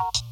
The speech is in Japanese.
you